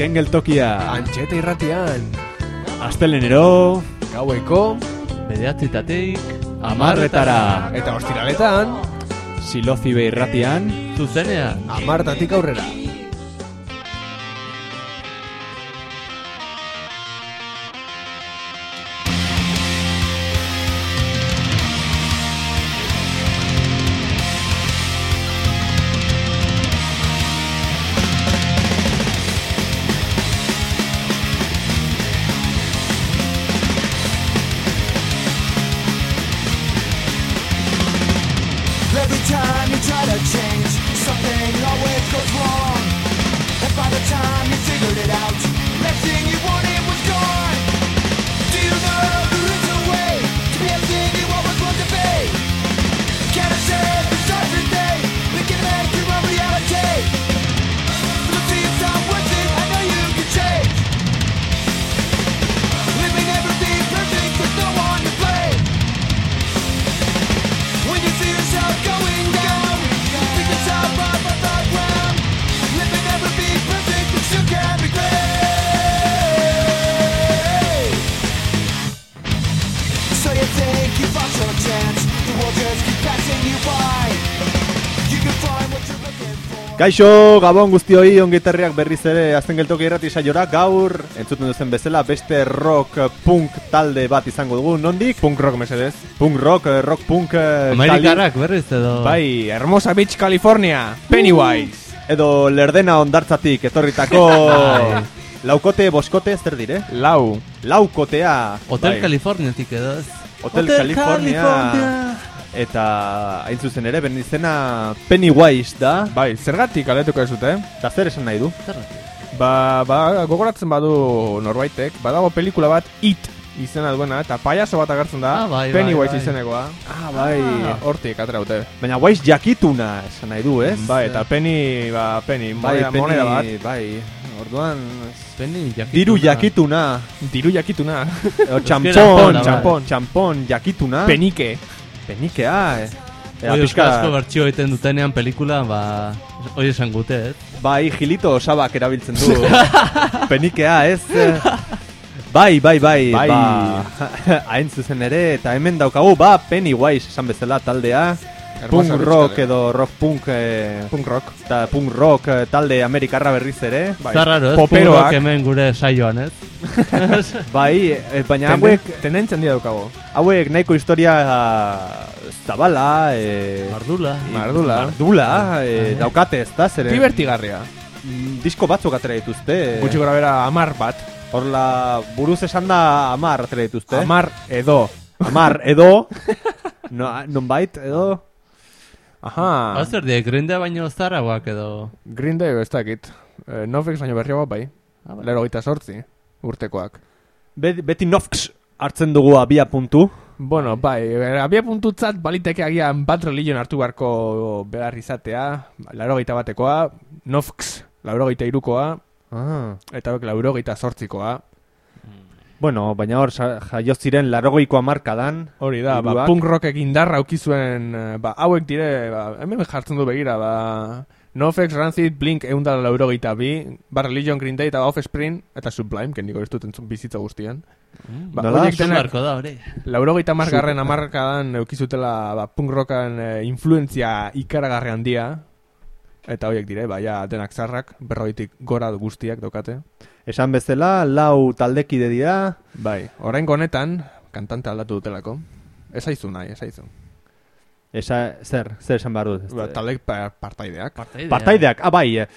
Azken geltokia. Antxeta irratian. Astelenero Gaueko. Bederatitateik Amarretara Eta ostiraletan. Silozibe irratian. Zuzenean. Amartatik aurrera Kaixo, Gabon guztioi ongeterriak berriz ere azten geltoki irrati saiora. Gaur entzuten duzen bezala beste rock punk talde bat izango dugu. Nondik? Punk rock mesedez. Punk rock, eh, rock punk eh, Amerikarrak berriz edo Bai, Hermosa Beach, California Pennywise. Tali- edo lerdena ondartzatik etorritako Bai. laukote, boskote, zer dire? Lau. Laukotea. Hotel bai. Californiatik edo ez? Hotel, California, eta hain zuzen ere, ben izena Pennywise da. Bai, zergatik aletuko ez dute eta zer esan nahi du? Zergatik? Ba, ba, gogoratzen badu norbaitek Badago pelikula bat It izena duena Eta payaso bat agertzen da Ah, bai, bai, Pennywise bai. izenekoa. Ah, bai. Ah, Hortik ateraute Baina Wise jakituna esan nahi du, ez? Bai, eta Penny, ba, Penny bai, moneda, moneda bat. Bai, orduan Penny jakituna. Diru jakituna. Diru jakituna. O, txampon, txampon, txampon jakituna. Penike Penikea, eh Eta Hoi pixka, euskarazko bertxio egiten dutenean pelikula, ba... Hoi esan gute, ez? bai, gilito osabak erabiltzen du Penikea, ez Bai, bai, bai, Bai. ba Hain zuzen ere, eta hemen daukagu, ba, Pennywise esan bezala taldea Punk rock bitxikale. edo rock punk eh, Punk rock eta punk rock eh, talde amerikarra berriz ere Bai. Zarraro, ez? Poperoak. Punk rock hemen gure saioan, ez? Bai, eh, baina Tenden- hauek Tendentzia handia daukago Hauek nahiko historia zabala, eh, Mardula Mardula. mardula, eh, daukate ez da, zere Divertigarria mm, disko batzuk atera dituzte. Gutxi gora bera amar bat Horla, buruz esan da amar atera dituzte. Amar edo Amar edo, no, nonbait edo, Aha Hau zer die, Green Day baino zarragoak edo... Green Day ez dakit eh, Nofix baino berriago bai Ah, bai. Lero gita sortzi Urtekoak be, beti nofks hartzen dugu abia puntu. Bueno, bai, eh, abia puntutzat baliteke agian bat religion hartu beharko behar izatea, laurogeita batekoa, Nofx, laurogeita irukoa, Ah. eta hauek laurogeita sortzikoa. Bueno, baina hor jaio ziren larogeiko amarkadan. Hori da, ba, punk rockek indarra aukizuen, eh, ba, hauek dire, ba, hemen jartzen du begira, ba, Nofx, Rancid, Blink, eundala laurogeita bi, ba, Religion, Green Day, eta Offspring, eta Sublime, kendiko ez dut entzun bizitza guztian. Ba, Nola? Zumarko da, hori laurogeita margarren amarkadan eukizutela ba, punk rockan e, influentzia ikaragarri handia, eta horiek dire, ba, ja, denak zarrak, berroitik gora guztiak dokate. Esan bezala, lau taldekide dira. Bai, orain honetan, kantante aldatu dutelako. Ez aizu nahi, ez aizu. Esa, zer, zer esan behar dut? Ba, taldek pa, partaideak. Partaidea. Partaideak, ah bai, eh,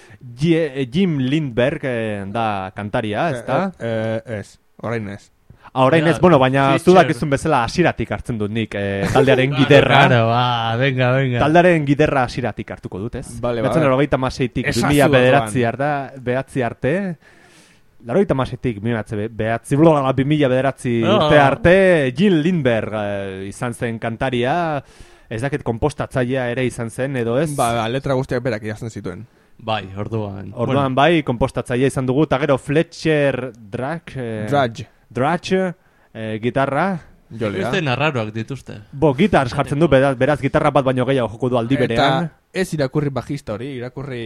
eh, Jim Lindberg eh, da kantaria, ez da? Eh, eh, ez, orain ez. Ah, orain ez, bueno, baina Fischer. zudak izun bezala hasieratik hartzen dut nik eh, taldearen giderra. Claro, ba, venga, venga Taldearen giderra hasieratik hartuko dut, ez? Bale, ba, Batzen ba. larogeita maseitik, Esazu bimila orduan. bederatzi arda, behatzi arte, larogeita maseitik, behatzi, behatzi, bloga, bimila bederatzi Oh. urte arte, Jim Lindberg eh, izan zen kantaria, ez dakit kompostatzailea ere izan zen, edo ez? Ba, ba, letra guztiak berak idazten zituen. Bai, orduan Orduan bai, kompostatzailea izan dugu, eta gero Fletcher Drake, eh, Drudge, Drudge, eh, gitarra, jolea. Beste narraroak dituzte Bo, gitars jartzen du, beraz, beraz gitarra bat baino gehiago joko du aldi berean. Eta ez irakurri bajista hori, irakurri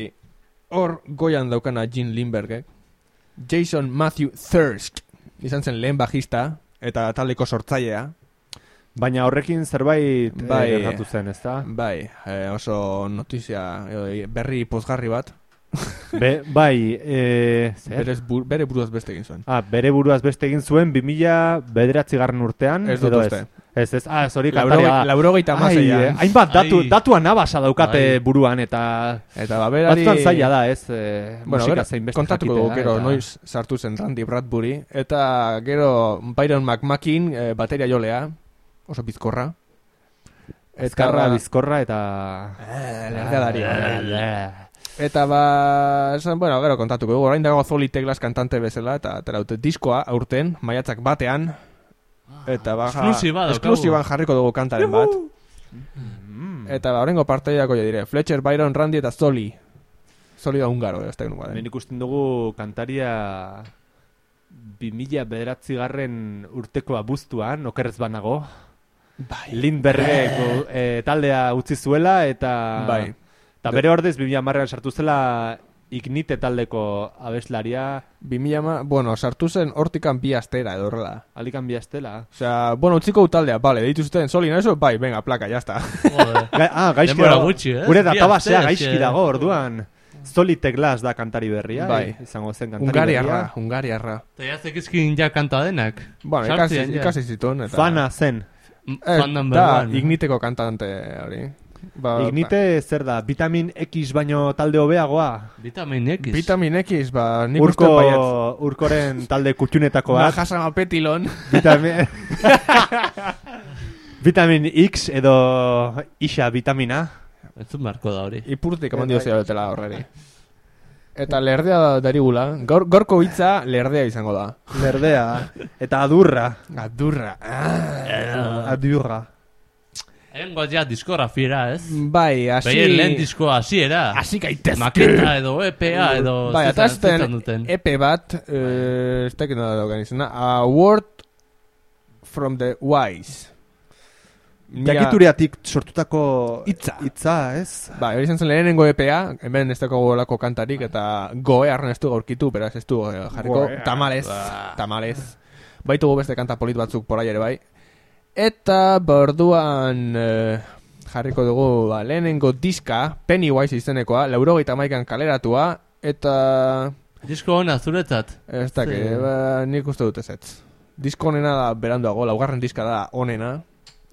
hor goian daukana Jean Lindbergek. Jason Matthew Thirsk izan zen lehen bajista eta taldeko sortzailea. Baina horrekin zerbait bai, Bai. gertatu zen, ezta? Bai, eh, oso notizia berri pozgarri bat. Be, bai, e, zer? Berez bu, bere buruaz beste egin zuen. Ah, bere buruaz beste egin zuen 2000 bederatzi garren urtean. Ez dut uste. Ez, ez, ah, zori kantaria. Ai, hamaseian. eh, hainbat datu, Ai. datua nabasa daukate Bai. buruan, eta Eta ba, berari... batzutan zaila da, ez, e, Bueno, musika zein beste kontatuko dugu gero eta- noiz sartu zen Randy Bradbury eta gero Byron McMakin eh, bateria jolea oso bizkorra Ezkarra, bizkorra eta... Eh, Eh, eh. Eta ba, esan, bueno, gero kontatuko dugu, orain dago Zoli Teglas kantante bezala, eta atera dute diskoa aurten, maiatzak batean, eta ba, ja- esklusiban jarriko dugu kantaren bat. Mm. Eta ba, horrengo parteiako jo dire, Fletcher, Byron, Randy eta Zoli. Zoli da ungaro, ez da Hemen ikusten dugu kantaria 2000 bederatzi garren urteko abuztuan, okerrez banago. Bai. Lindbergeko e, taldea utzi zuela eta Bai. Eta bere ordez 2000 marrean sartu zela Ignite taldeko abeslaria 2000 ma, bueno, sartu zen hortikan bi astera edo horrela. alikan biastela. Osea, bueno, utziko taldea, vale, deitu zuten, no eso? Bai, venga, plaka, ya está. Joder. Ga, ah, gaizki dago. gutxi, eh? Gure Bi databasea gaizki dago, orduan. Solid Glass da kantari berria, Bai. eh, izango zen kantari Hungariarra, berria. Hungariarra. Eta jaztek izkin ja kanta denak. Bueno, ikasi, ikasi zituen, eta... Fana zen. Eh, Fan number da, one. Igniteko kantante hori. Ba, Ignite zer da, vitamin X baino talde hobeagoa? Vitamin X. Vitamin X, ba, nik Urko, urkoren talde kutxunetako bat. Bajasan alpetilon. Vitamin... vitamin X edo isa vitamina. Entzun beharko da hori. Ipurtik eman dio zera horreri. Eta lerdea darigula. Gaur, gorko hitza lerdea izango da. Lerdea. Eta adurra. Adurra. Ah. Adurra. Erengo ja diskografiera, ez? Bai, hasi... Behin lehen diskoa hasiera. Hasi gaitezke. Maketa edo EPA edo... Bai, eta duten. epe bat, eh, ez dakit nola daukan izena, A Word from the Wise. Jakituriatik sortutako Hitza. Itza, ez? Ba, hori izan zen lehenengo EPA, hemen ez dago golako kantarik, eta goe arren ez du gaurkitu, beraz ez du eh, jarriko tamales, tamales. Baitugu beste kanta polit batzuk porai ere bai. Eta borduan eh, jarriko dugu ba, lehenengo diska, Pennywise izenekoa, laurogeita maikan kaleratua, eta Disko hona zuretzat. ez dakit, Ze- ba, nik uste dut ezetz. Disko onena da beranduago, laugarren diska da onena.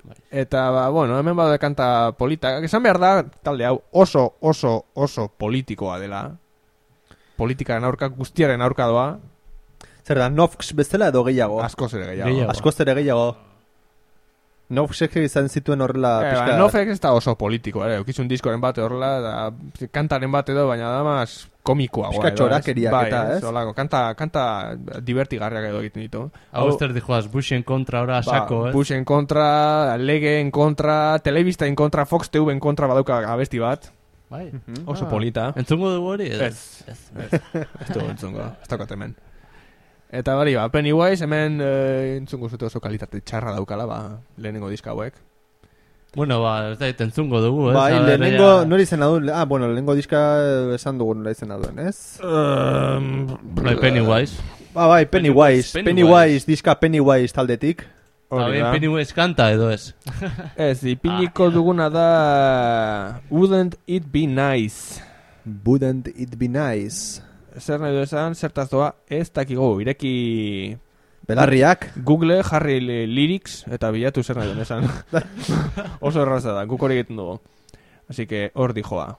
Bai. Eta, ba, bueno, hemen bada kanta polita. Esan behar da, talde hau oso, oso, oso politikoa dela. Politikaren aurka, guztiaren aurka doa, Zer da, Nox bezala edo gehiago? askoz ere gehiago. Gehiago. Askoz ere gehiago. Noxek izan zituen horrela Eh, pixka... ba, Nofek ez da oso politiko, ere. Eukizun diskoren bat horrela, da, kantaren bat edo, baina da mas komikoa. Pixka txorakeriak eta, ez? Olako, kanta, kanta divertigarriak edo egiten ditu. Hau ez dijoaz, Bushen kontra ora ba, ez? Bush en kontra, Lege en kontra, Telebista en kontra, Fox TV en kontra badauka abesti bat. Bai. Oso Ah. polita. Entzungo dugu hori? edo? Ez. Ez du entzungo, ez daukat hemen. Eta bari, ba, Pennywise hemen eh, entzungo zute oso kalitate txarra daukala, ba, lehenengo diska hauek. Bueno, ba, ez da, entzungo dugu, ez? Bai, lehenengo, ja- nori izena duen, ah, bueno, lehenengo diska eh, esan dugun nola izena duen, ez? Bai, Pennywise. Ba, bai, Pennywise, Pennywise. Pennywise, diska Pennywise taldetik. Ba, Hori da. Pennywise kanta edo ez? Ez, ipiniko duguna da Wouldn't it be nice? Wouldn't it be nice? Zer nahi du esan, zertaz doa, ez dakigu, ireki Belarriak, Google jarri lyrics eta bilatu zer nahi duen esan. Oso erraza da, guk hori egiten dugu. Así que hor dijoa.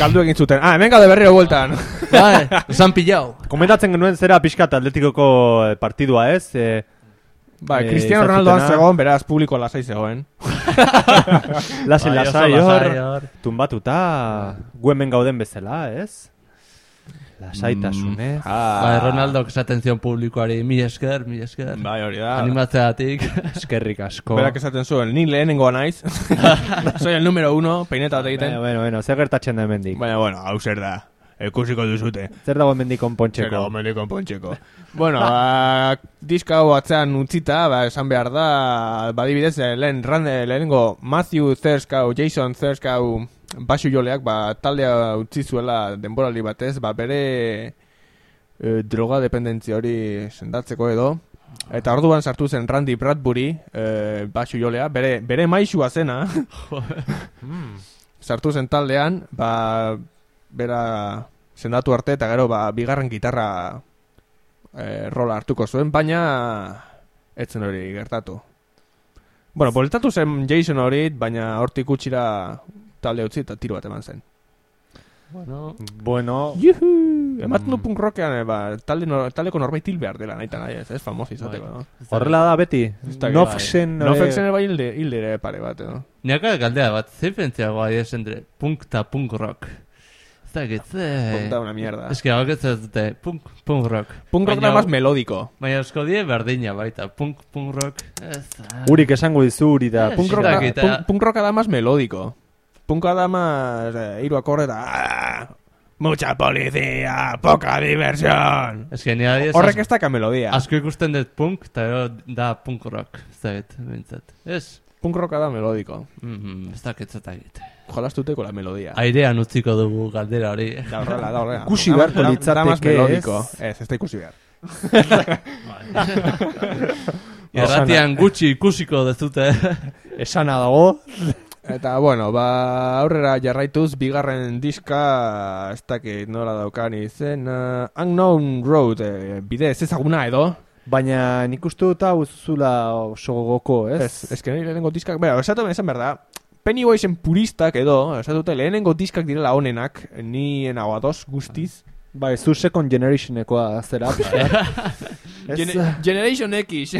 Galdu egin zuten. Ah, hemen gaude berriro bueltan. Bai, esan pillau. Komentatzen genuen zera pixkat atletikoko eh, partidua ez? Eh, Bai, Eh, Cristiano Ronaldo zutena. zegoen, beraz, publiko lasai zegoen. Lase Bai, lasai lasai hor, tumbatuta, gu hemen gauden bezala, ez? Lasaitasunez. Ah, Bai, Ronaldo esaten zion publikoari, mi esker, mi esker. Bai, hori da. Animatzeatik. Eskerrik asko. Berak esaten zuen, ni lehenengoa naiz. Soy el número uno, peineta bat egiten. Bueno, bueno, bueno, zer gertatzen da hemendik? Baina, bueno, hau zer da. Ikusiko duzute. Zer dago hemendik konpontzeko? Txeko, mediko pontxeko. bueno, ba, diska hau atzean utzita, ba, esan behar da, badibidez, eh, lehen, rande, lehenengo Matthew Thurskau, Jason Thurskau, basu joleak, ba, taldea utzi zuela denboraldi batez, ba, bere eh, droga dependentzia hori sendatzeko edo, Eta orduan sartu zen Randy Bradbury, eh, basu jolea, bere, bere maixua zena. sartu zen taldean, ba, bera sendatu arte eta gero ba, bigarren gitarra eh, rola hartuko zuen, baina etzen hori gertatu. Bueno, boltatu zen Jason hori, baina hortik utxira talde utzi eta tiro bat eman zen. bueno, Bueno, Juhu! Ematen du punk rockean, eh, ba, talde no, taldeko norbait hil behar dela, nahi eta nahi ez, ez famoso izateko, Bai. no? horrela da beti. Nofxen... No eh, fexen bai hilde, hilde ere pare bat, edo. Niaka galdea bat, ze diferentziagoa ez entre punk eta punk rock? Ez dakit, ze... Punta una mierda. Ez que hau ez dute, punk, punk rock. Punk rock da más melódico. Baina eusko die berdina baita, punk, punk rock. Ez. Urik esango dizu uri da. Eh, Punk da, eh. punk, punk rock da más melódico. Punk da más eh, hiru akorde da... "Ah, mucha policía, poca diversión. Ez que nire adiez, Horrek ez daka melodia. asko ikusten dut punk, eta gero da punk rock. Ez dakit, bintzat. Ez, Punk rock da melódico. mm, ez dakit, ez dakit. Jolastuteko la melodia. Airean utziko dugu galdera hori. Da horrela, da horrela. Ikusi Da- beharko da- Da litzateke, más melódico. ez? Ez, ez da ikusi behar. Irratian gutxi ikusiko dezute. Esana dago. Eta, bueno, ba, aurrera jarraituz, bigarren diska, ez dakit nola daukan izen, uh, Unknown Road, eh, bide ez ezaguna edo, Baina nik uste dut hau zuzula oso gogoko, ez? ez, ez que lehenengo diskak, bera, esatu esan behar da, Pennywisen puristak edo, esatu dute lehenengo diskak direla honenak, ni enago ados guztiz. Bai, zu second generationekoa zera. Generation X,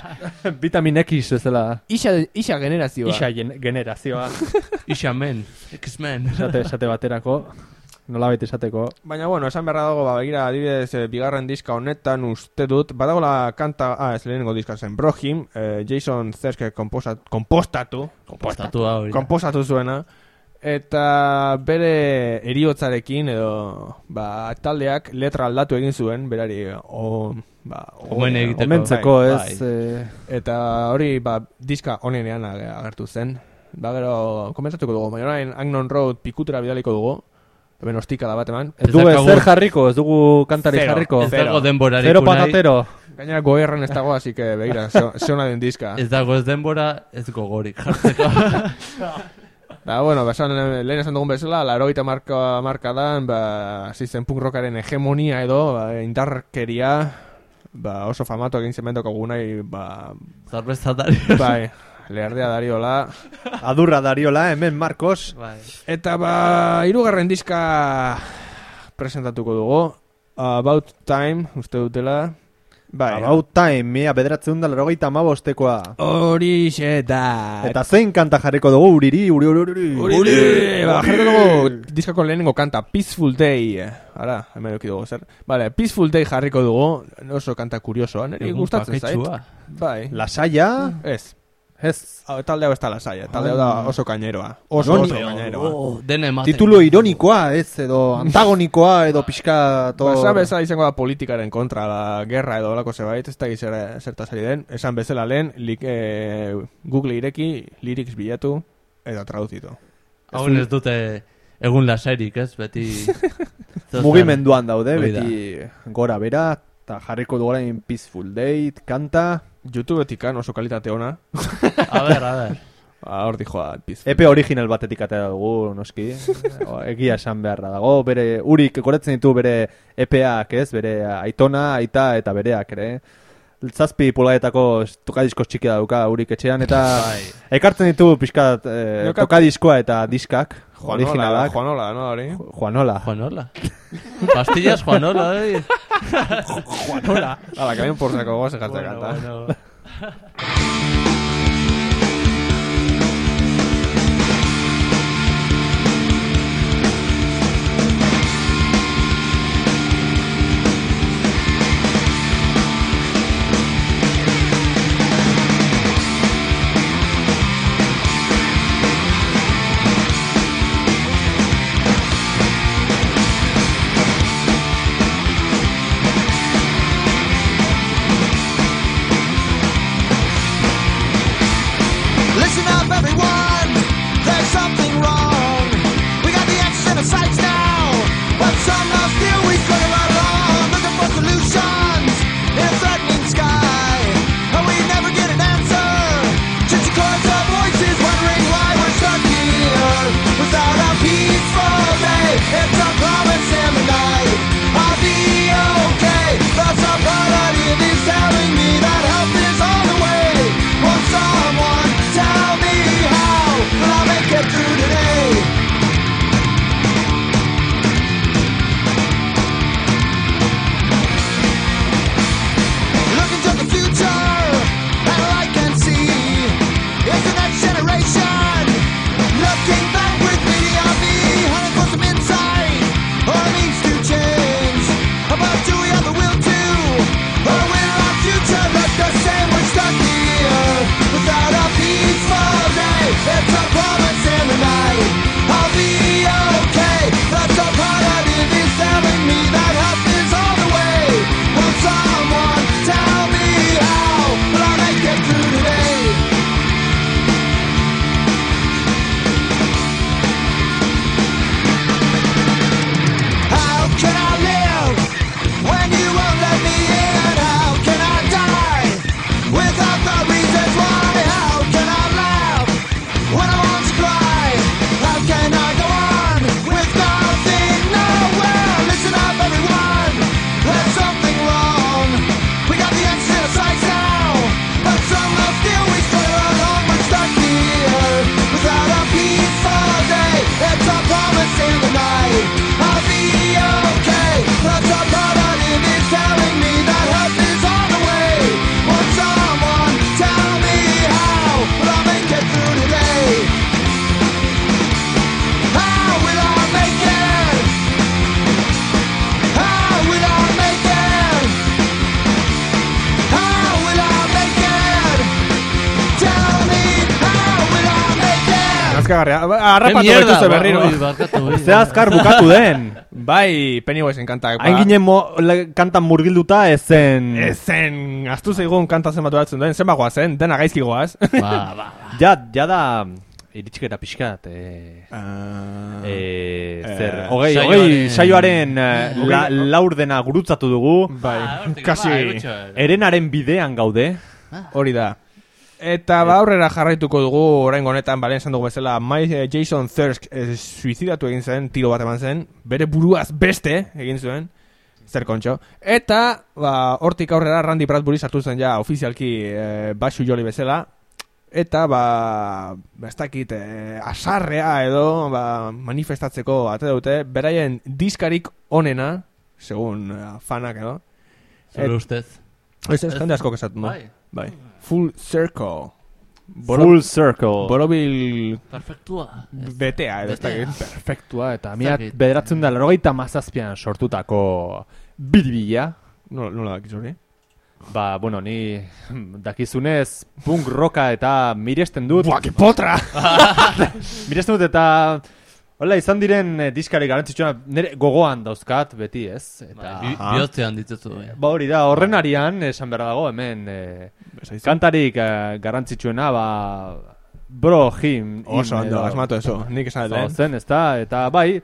vitamin X ez dela. isa, isa generazioa. Isa gen generazioa. Ixamen, X-Men. esate, esate baterako. Nola baita esateko. Baina, bueno, esan beharra dago, ba, begira, adibidez, eh, bigarren diska honetan uste dut, badagola kanta, ah, ez lehenengo diska zen, Brohim, eh, Jason Zerske komposat, kompostatu, Kompostatu hori. komposatu zuena, eta bere eriotzarekin, edo, ba, taldeak letra aldatu egin zuen, berari, o, ba, Omen egiteko. Omentzeko, bai, ez? eh, Eta hori, ba, diska honenean ag- agertu zen. Ba, gero, komentatuko dugu, baina orain Agnon Road pikutera bidaliko dugu, hemen ostikada bat eman. Ez Ez dugu daukagu- ezer jarriko, ez dugu kantari Zero. jarriko. Ez dago denborarik Zero patatero. Gainera goerran ez dago, así que begira, ze ze ona den diska. Ez dago ez denbora, ez gogorik jartzeko. Ba, bueno, ba, esan, eh, lehen esan dugun bezala, laroita marka, markadan, ba, zizen punk rockaren hegemonia edo, ba, indarkeria, ba, oso famatu egin zemendoko gunai, ba, Zarbezatari. bai, lehardea dariola. Adurra dariola, hemen Marcos. Bai. Eta ba, irugarren diska presentatuko dugu. About Time, uste dutela. Bai. About time, mia bederatzen da larogeita amabostekoa. Horixe da. Eta zein kanta jarriko dugu uriri, uri, uri, uri, Uri, ba, jarriko dugu diskako lehenengo kanta, Peaceful Day. Ara, hemen dugu, zer. Vale, Peaceful Day jarriko dugu, oso kanta kuriosoa, niri Egun gustatzen zait. Bai, Lasaia, ez. Ez. Hau, talde hau ez da lasaia, talde hau da oso kaineroa. Oso, oso kaineroa. Oh, dene ematen. Titulo ironikoa, ez, edo antagonikoa, edo pixka to... Ba, esan bezala izango da politikaren kontra, la guerra edo olako zebait, ez da zer, zertaz ari den. Esan bezala lehen, lik, eh, Google ireki, lyrics bilatu, eta traduzitu. Hau ez dute egun lasairik, ez? Beti... Mugimenduan daude, beti gora bera, eta jarriko dugu orain Peaceful Date, kanta... YouTubetik kan oso kalitate ona, A ber, a ber. ba, hor dijoa piztu. EP original batetik atera dugu, noski. O, Egia esan beharra dago, bere, urik goretzen ditu bere EPak, ez? Bere aitona, aita eta bereak, ere. Zazpi pulgaetako tokadisko txikia dauka urik etxean, eta Bai. ekartzen ditu pixkat eh, tokadiskoa eta diskak, Juanola. Juanola, no, hori? Juanola. Juanola. Pastillas Juanola, eh? Juanola. Hala, que bien por saco goz ekartzen Bueno, kanta. bueno. it? Nazkagarria, Ke arrapatu mierda, gaituzte ba, berriro. Ze azkar bukatu den. Bai, Pennywise kantak. ba. Hain ginen mo, le- kantan murgilduta ezen... Ezen, aztu zaigun kanta zenbat duratzen duen, zenbat goazen, dena gaizki goaz. Ba, ba, ba. Ja, ja da... Iritsikera pixkat, eh... Ah. Eh, Eh, zer, hogei, saioaren- hogei, saioaren eh, la, laurdena gurutzatu dugu, Bai, Ah, kasi bai, erenaren bidean gaude, hori da. Eta ba aurrera jarraituko dugu orain honetan, balen esan dugu bezala, My, eh, Jason Thirsk eh, suizidatu egin zen, tiro bat eman zen, bere buruaz beste egin zuen, zer kontxo. Eta, ba, hortik aurrera Randy Bradbury sartu zen ja ofizialki eh, basu joli bezala, Eta, ba, ba, ez dakit, eh, asarrea edo, ba, manifestatzeko ate dute, beraien diskarik onena, segun eh, fanak edo. Zure Et- ustez. Ez ez jende asko esatu, no? Bai. Bai. Full Circle. Boro- Full circle. Borobil Perfektua. Betea, edo ez dakit. Perfektua, eta mila dakit. bederatzen da larogeita mazazpian sortutako biribila. Nola, nola dakiz hori? Ba, bueno, ni dakizunez punk roka eta miresten dut. Que potra! Miresten dut eta Hola, izan diren eh, diskari garantzitsua nire gogoan dauzkat, beti ez. Eta, Bai, bi- bihotzean dituzu. eh. ba hori da, horren arian, esan behar dago, hemen, eh, kantarik eh, garrantzitsuena, ba, bro, him. Oso him, ondo, asmatu eso, nik esan dut, eh? zen, ez da, eta bai,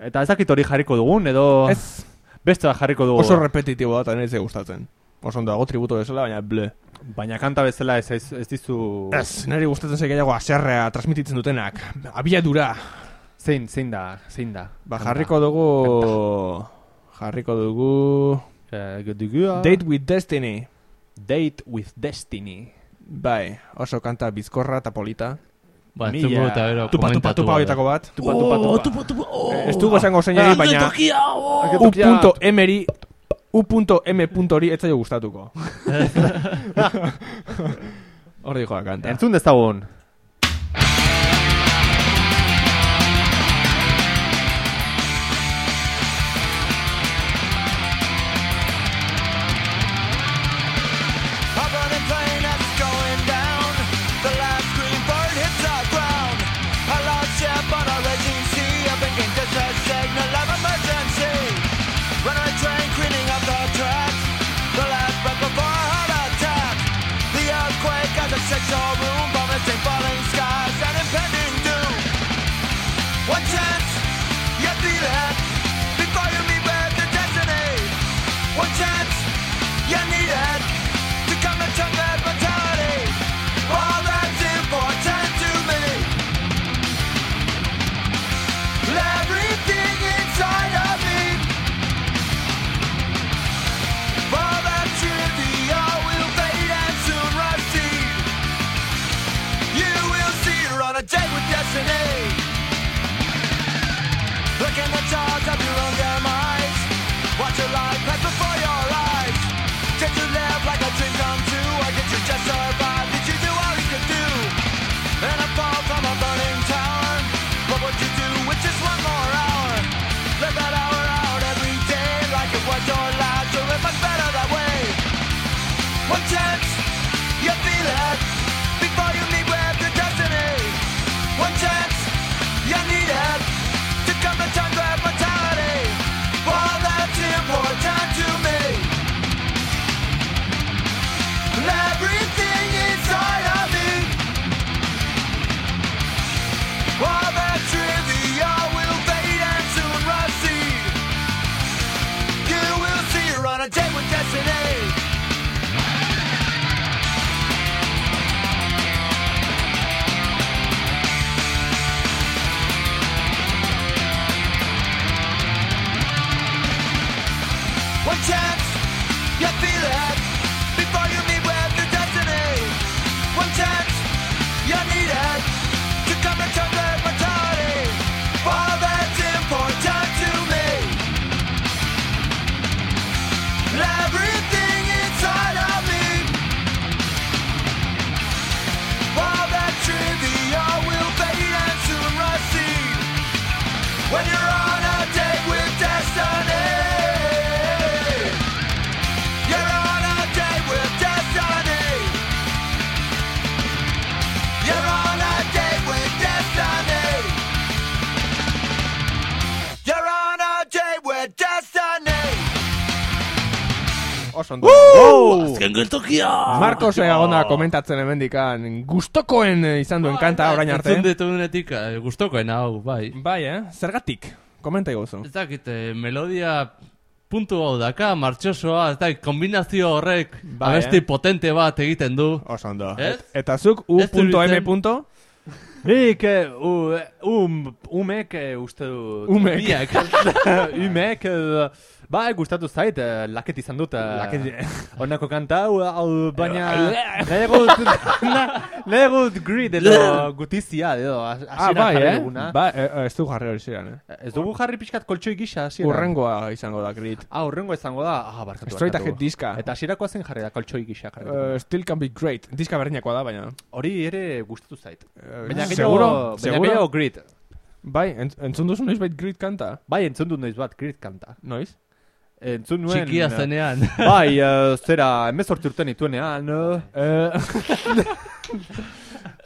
eta ez dakit hori jarriko dugun, edo Ez, beste jarriko dugu. oso repetitibo da, eta nire gustatzen. Oso ondo, dago tributo bezala, baina ble. Baina kanta bezala ez, ez, ez dizu... Ez, nire gustatzen zei gehiago aserrea transmititzen dutenak. Abiadura. Zein, zein da, zein da. Ba, jarriko dugu... Jarriko dugu... Eh, dugu- Date with Destiny. Date with Destiny. Bai, oso kanta bizkorra eta polita. Ba, Mila. eta gero Tupa, tupa, tupa horietako bat. Tupa, tupa, tupa. tupa, tupa, oh. Eh, Ez dugu esango zeinari, baina... U.M.eri U.M.ri ez zaio gustatuko. Hor dijo la kanta. Entzun dezagun. Destiny. Look in the jaws of your Oso ondo. Azken geltokia! Marcos egona komentatzen hemendikan gustokoen eh, izan duen kanta orain arte. Entzun ditugunetik, eh, gustokoen hau, bai. Bai, eh? Zergatik? Komenta iguzu. Ez dakit, eh, melodia puntu hau daka, martxosoa, ez dakit, kombinazio horrek Bai, abesti eh? potente bat egiten du. Oso ondo. Ez? Eta zuk U.M. punto? Nik, eh, u, um, umek eh, uste dut... Umek. Biak. umek, eh, ba, gustatu zait, eh, laket izan dut. eh, Laket- Honako kanta, hau, hau, baina... Nahi gut, nahi gut grid edo gutizia, edo, Ah, bai, eh? Ba, ez du jarri hori ziren, eh? Ez dugu jarri pixkat koltsoi gisa, hasieran. Urrengoa izango da, grit. Ah, urrengo izango da, ah, barkatu, barkatu. ahead diska. Eta hasierakoa zen jarri da, koltsoi gisa. Uh, still can be great. Diska berdinakoa da, baina... Hori ere gustatu zait. Eh, Baina seguro? baina Seguro? grid. Bai, entz, entzun duzu noiz bait grit kanta? Bai, entzun dut noiz bat, grid kanta. Noiz? Entzun nuen... Txikia eh, zenean. Bai, uh, zera, emezortzi urten ituenean, uh, Eh,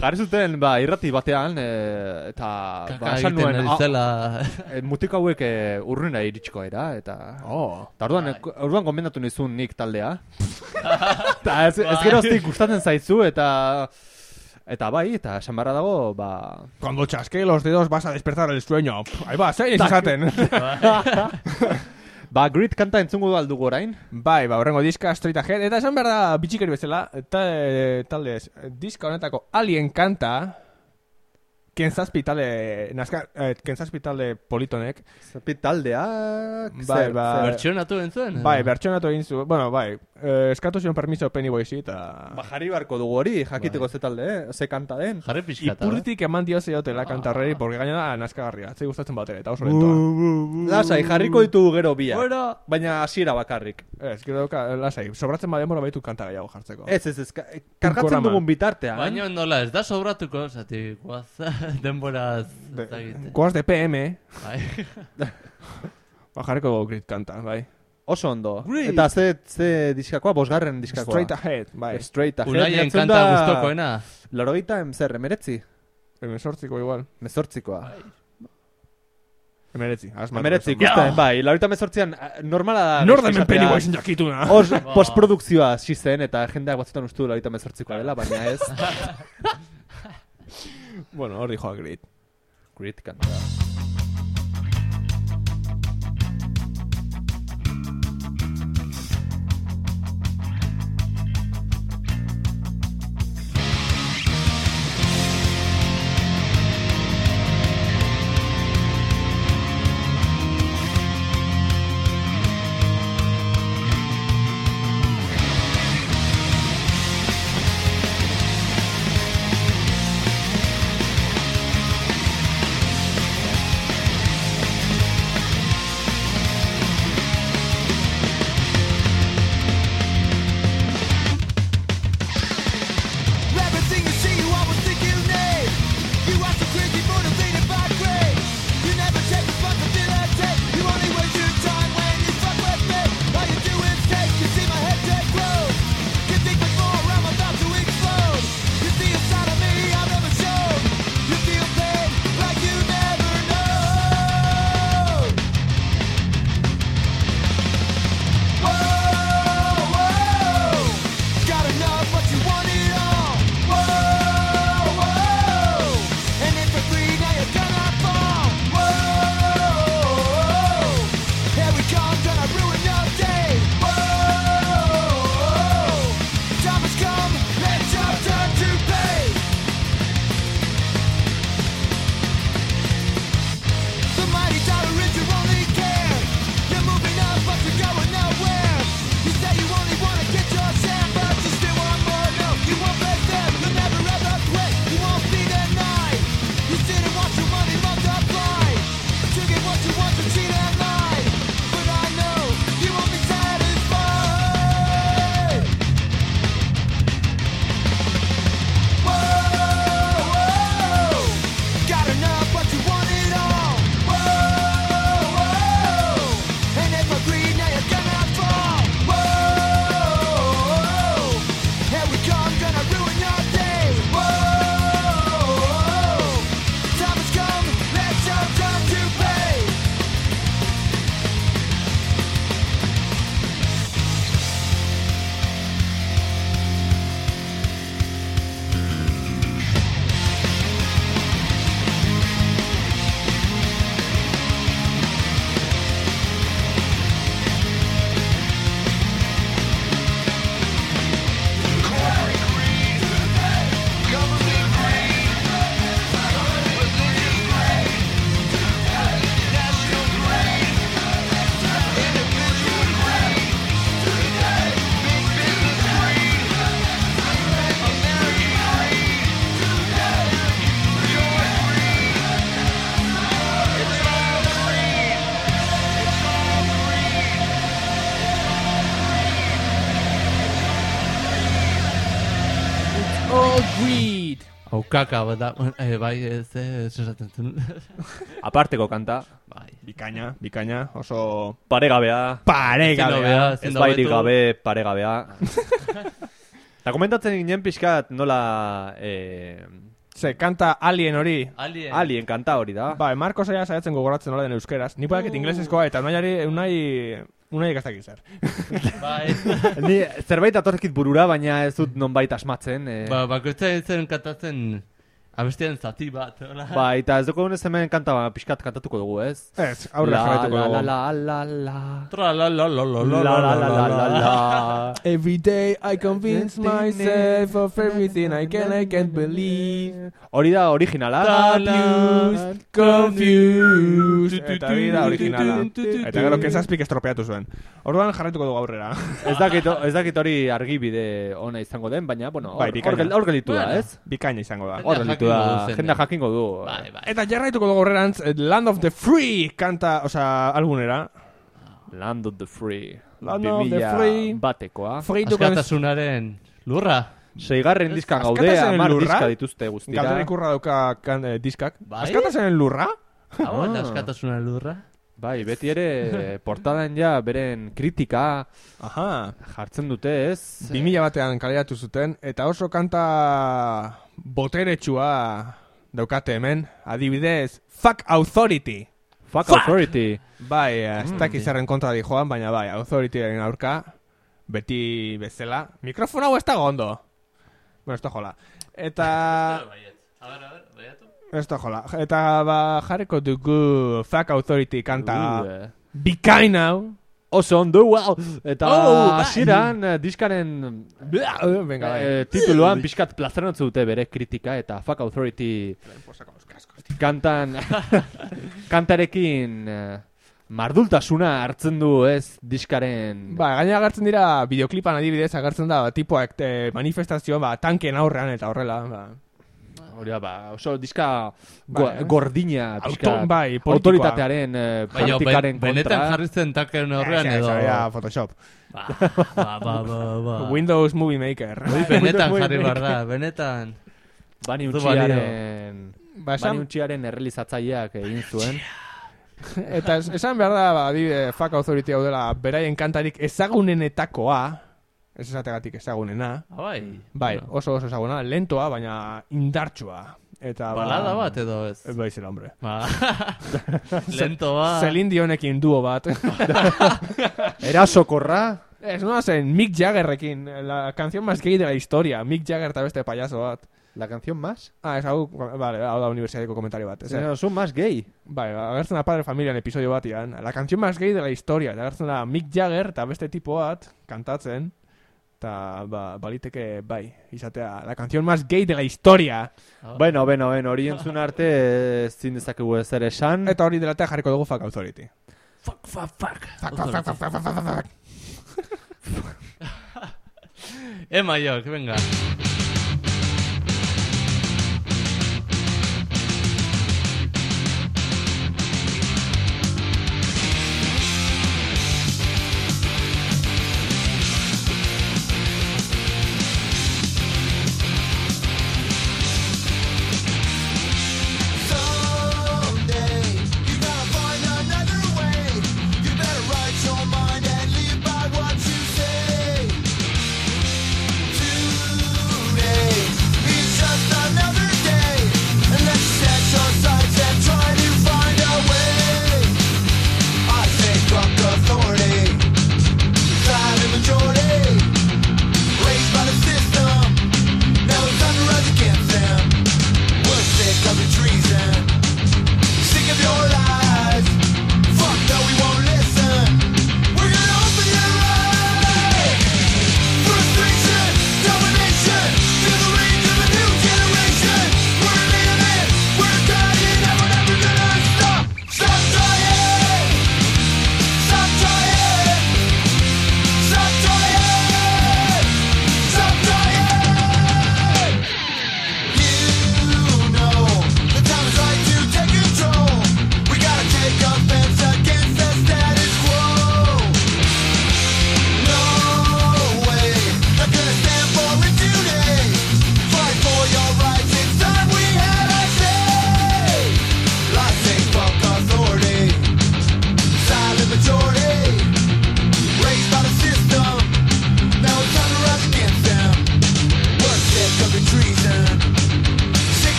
jarri zuten, ba, irrati batean, eh, eta, Kaka ba, esan egiten nuen, ah, mutiko hauek eh, urruna iritsiko era, eta... oh. Eta orduan, orduan gomendatu nizun nik taldea. Eta ez, ez geroztik gustatzen zaizu, eta... Eta bai, eta esan barra dago, ba... Cuando chasque los dedos vas a despertar el sueño. Ahí va, zein esaten. Ba, Grid kanta entzungo du aldugu orain. bai, ba, horrengo diska straight ahead. Eta esan behar da, bitxikeri bezala, eta talde, diska honetako alien kanta, Kenzazpi talde, nazka, eh, Kenzazpi talde politonek, Zapi taldeak... Bai, zer, ba, zer. Bertsionatu entzuen? bai, bertxonatu egin zu, bueno, bai, eh, eskatu zion permiso Pennywise eta... Ba, jarri barko dugu hori, jakiteko ze talde, eh? ze kanta den. Jarri pixkata. Ipurtik eman dio zeotela kantarreri, porque gaina da nazkagarria, zei gustatzen batera, eta oso lentoa. Lasai, jarriko ditugu gero biak. Bueno. Baina hasiera bakarrik. Ez, gero, lasai, sobratzen bademora baitu kanta gehiago jartzeko. Ez, ez, ez, ka- kargatzen dugun bitartean. Baina nola, ez da sobratuko, zati, guaz, denboraz, De, goaz de PM, Bai. ba, jarriko dugu grit kanta, bai. Oso ondo. Grid. Eta ze, ze diskakoa, bosgarren diskakoa. Straight ahead, bai. Straight ahead. Unaien kanta da gustokoena. Larogeita emzer, emeretzi? Hemen igual. Mezortzikoa. Emeretzi, asma. Emeretzi, ikusten, bai. Larogeita mezortzian, eh, normala da... Nor da gaizki hemen esatea. Pennywise jakituna. Hor, postprodukzioa hasi zen, eta jendeak batzutan ustu larogeita mezortzikoa dela, baina ez. Bueno, hor dijo grit. Grid kanta. Thank Hau kaka bat da, eh, bai, ez, ez esaten zuen. Aparteko kanta. bai. Bikaina, bikaina, oso Paregabea. paregabea. Ez bairik gabe paregabea. Eta komentatzen ginen pixkat nola eh, Ze, kanta Alien hori. Alien. alien kanta hori da. Ba, Marco saia saiatzen gogoratzen nola den euskeraz. Ni podak inglesezkoa eta unaiari, unai, unai ikastak izar. Bai. Ni zerbait atorkit burura, baina ez dut nonbait asmatzen. Eh. ba, bakoitza zen kantatzen abestian zati bat, hola. Ba, eta ez dugu honez hemen kanta ba, pixkat kantatuko dugu, ez? Ez, aurre jarraituko dugu. la, la, la, la. Tra la la la la La, la, la, la, la, la. Every day I convince myself of everything I can, I can't believe. Hori da originala. Confused, confused. Eta hori da originala. Eta gero kezazpik estropeatu zuen. Orduan jarraituko dugu aurrera. Ez dakit, ez dakit hori argibide ona izango den, baina, bueno, hor, Bai, gelditu da, ez? Bikaina izango da. Hor gelditu da, den. jakingo du. Bai, bai. Eta jarraituko dugu aurrerantz eh, Land of the Free kanta, osea, albunera. Land of the Free. Land of the 2000 Free. Batekoa. Askatasunaren lurra. Seigarren diska gaude, Askatasunaren amar lurra? diska dituzte guztira. Galdera ikurra dauka kan, eh, diskak. Bai? Askatasen lurra? Hau, Ah. askatasunaren lurra. Bai, beti ere portadan ja beren kritika Aha. jartzen dute, ez? 2000 batean kaleratu zuten, eta oso kanta boteretsua daukate hemen, adibidez, Fuck Authority. Fuck authority. Bai, eh, ez Mm. dakit zerren kontra di joan, baina bai, Authorityren aurka, beti bezala. Mikrofona hau ez dago ondo. Bueno, ez da jola. Eta... A ber, a ber, baiatu. Ez da jola. Eta ba, jarriko dugu Fuck Authority kanta Uh, eh. bikaina hau. Oso ondo, wow! Eta Oh, bai. hasieran eh, diskaren Venga, bai. eh, tituluan pixkat plazerantzu dute bere kritika eta Fuck Authority kantan kantarekin eh, mardultasuna hartzen du ez diskaren Ba, gaina agertzen dira bideoklipan adibidez agertzen da tipoak eh, manifestazio ba, tanken aurrean eta horrela. Ba. Hori da, ba, oso diska go, Bai, eh? gordina Auto, pixkat bai, autoritatearen eh, Baina, politikaren ben, benetan kontra jarri zen taken horrean edo... ja, Photoshop. Ba, ba, ba, ba, ba. Windows Movie Maker. Benetan jarri behar da, benetan. Bani Du untxiaren Ba, Bani esan, untxiaren errealizatzaileak egin zuen eta es- esan behar da, ba, adibide, Fuck Authority hau dela, beraien kantarik ezagunenetakoa, ez esategatik ezagunena, Ah, bai. bai, Bueno, oso oso ezaguna, lentoa, baina indartsua. Eta ba, Balada bat edo ez. Ez bai zela, hombre. Ba, lento ba. Celine Dionekin duo bat. Erasokorra Ez noa zen Mick Jaggerrekin, la canción más gay de la historia. Mick Jagger eta beste payaso bat. La canción más Ah, ez hau, vale, hau da universitateko komentario bat. Ez, no, son más gay Bai, agertzen da Padre Familian episodio batian. La canción más gay de la historia. Agertzen da Mick Jagger eta beste tipo bat kantatzen. Eta ba, baliteke, bai, izatea, la canción más gay de la historia. Bueno, bueno, bueno, hori entzun arte ezin dezakegu ezer esan Eta hori delatea jarriko dugu Fuck Authority. Fuck, fuck, fuck. Fuck, fuck, fuck, fuck, fuck, fuck, fuck, fuck. Emma York, venga.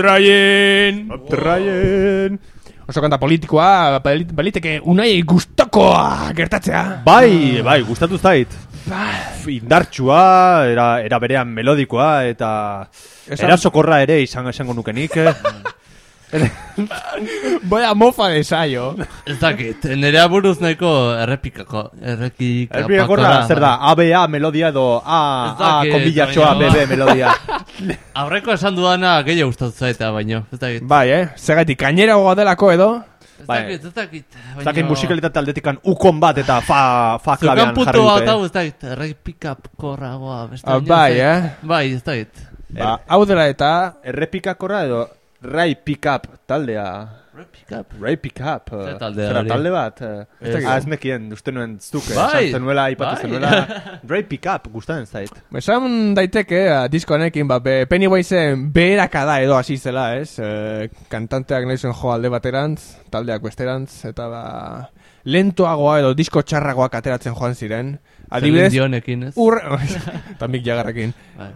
Stop trying! Traien. Oso kanta politikoa, bali- baliteke unai gustokoa gertatzea. Bai, bai, gustatu zait. Indartsua, era, era berean melodikoa, eta Esan- erasokorra ere izango esango nukenik. eh. Boia mofa de saio. Ez dakit, nire buruz nahiko errepikako, errepikako. Erbiakorra, zer da, ABA melodia edo A, Ez A, konbilatxoa, baina- BB melodia. Aurreko esan dudana gehiago gustatu zaita, baino. Ez dakit. Bai, eh? Segaitik, kainera delako edo. Ez bai. dakit, ez dakit. Ez dakit musikalitate aldetikan ukon bat eta fa, fa Zukan klabean puto jarri bat dute. hau, ez dakit, errepikap korragoa. beste Ah, bai, ez eh? Bai, ez dakit. Ba, hau dela eta... Errepikakorra edo Rai Pickup taldea. Rai Pickup. Zer eh, taldea zera talde bat. eh, Ez dakit. Ah, ez nekien, uste nuen zuke. Bai, esan zenuela, ipatu bai. zenuela. Rai Pickup, gustatzen zait. Esan daiteke, a, disko honekin, ba, be, Pennywise beherakada edo hasi zela, ez? E, kantanteak nahi zuen jo alde baterantz, taldeak besterantz, eta ba... Lentoagoa edo disko txarragoak ateratzen joan ziren. Adibidez, Dionekin, ez? urre... eta Mick Jaggerrekin. Bai.